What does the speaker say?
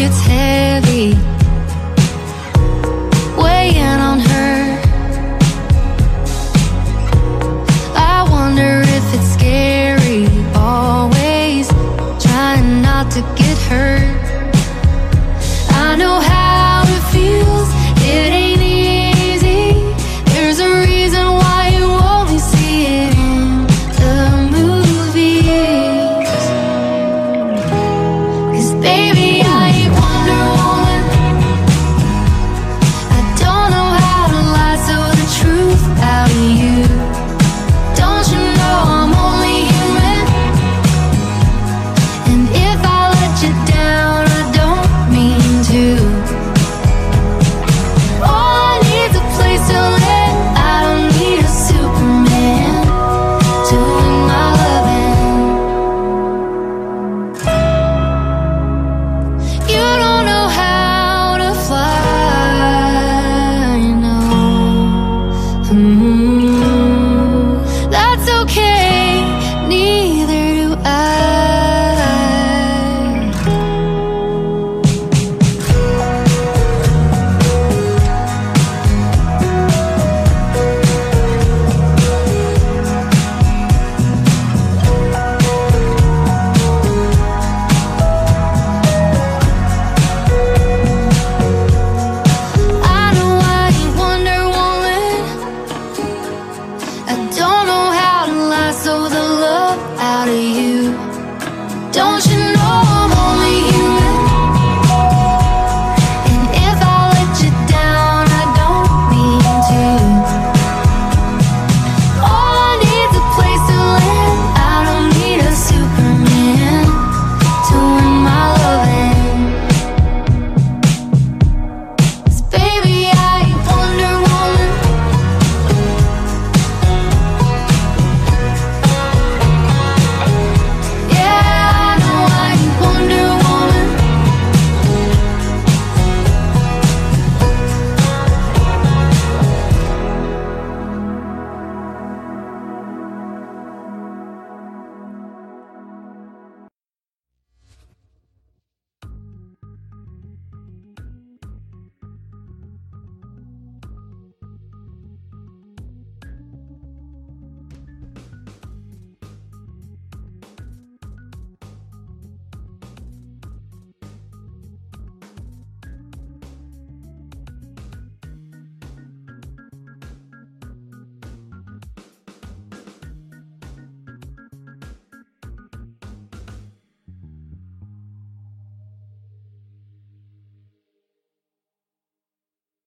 gets heavy Weighing on her. I wonder if it's scary Always trying not to get hurt. I know how